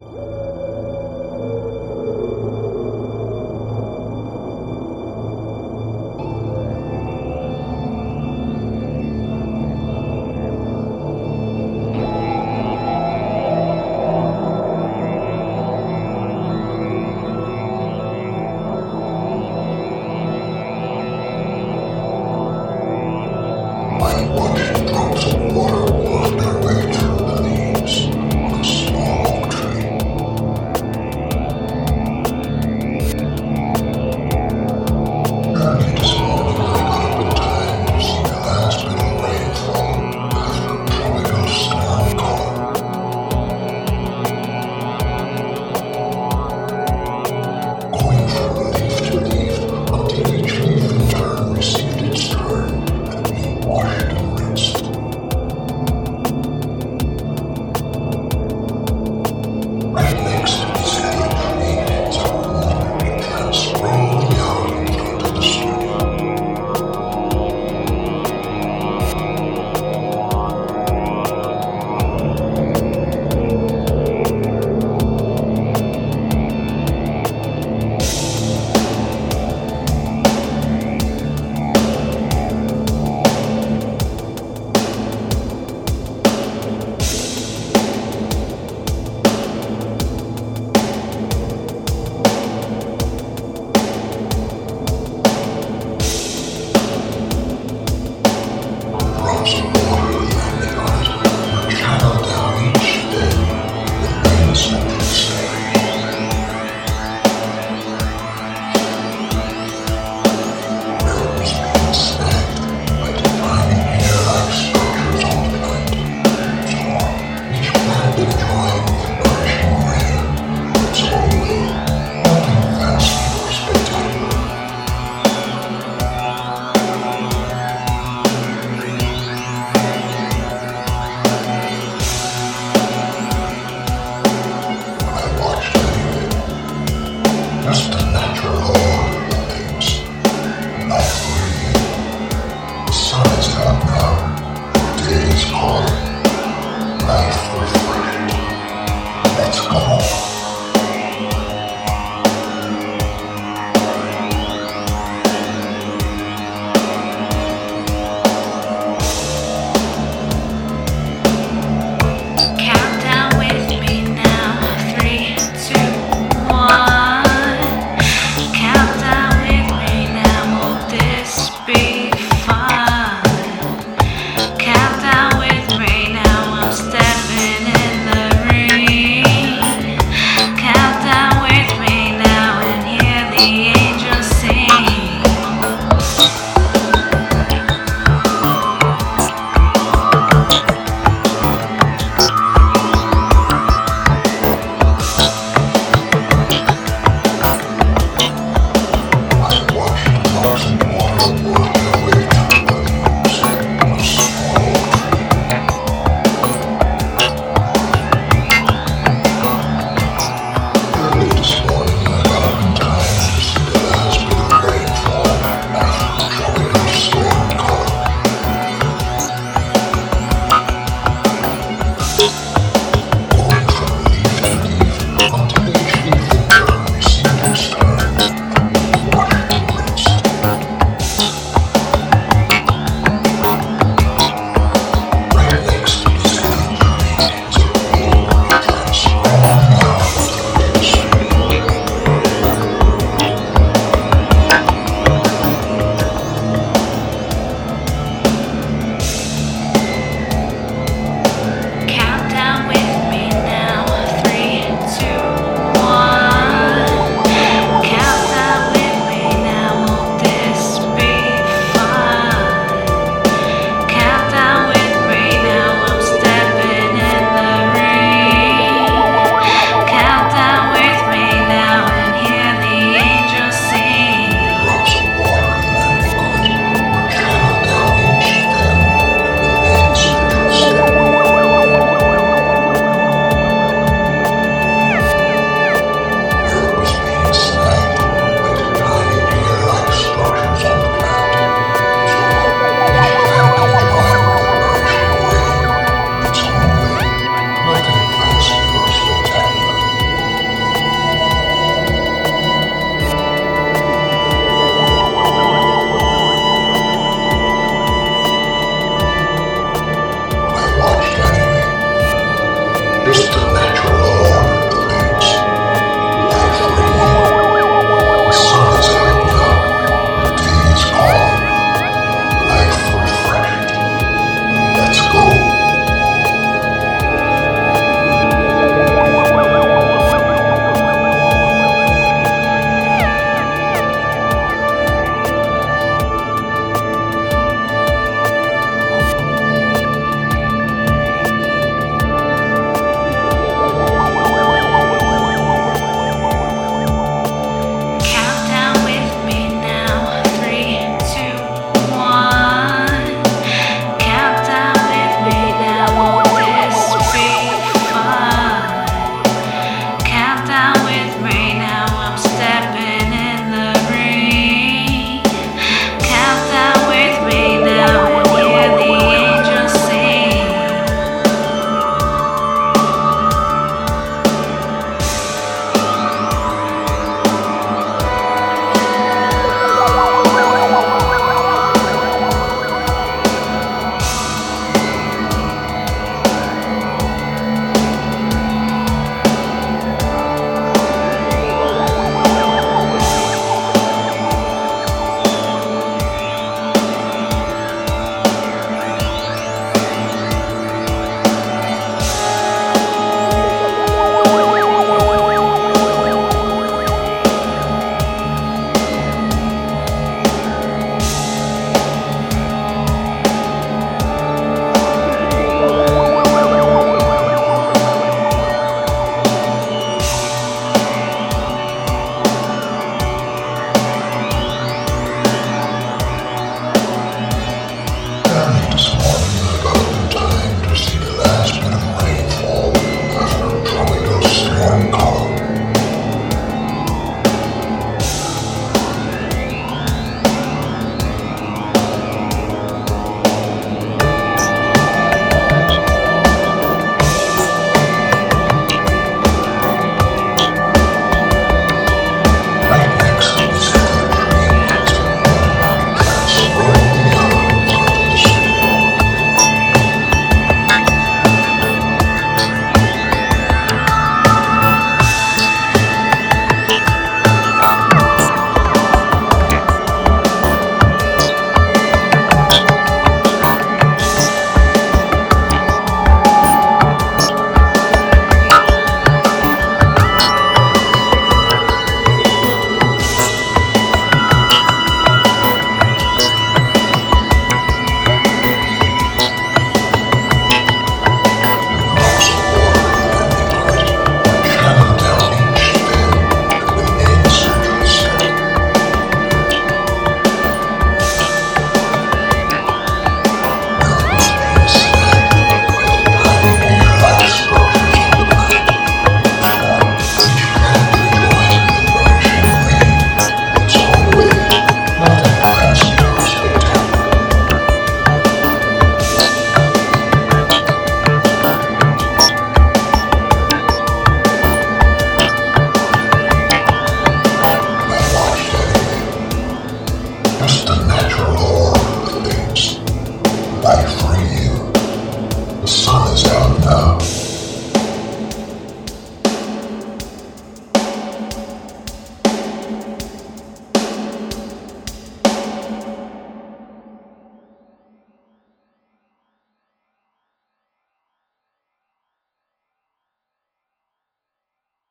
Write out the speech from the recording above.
Through some water water. Huh?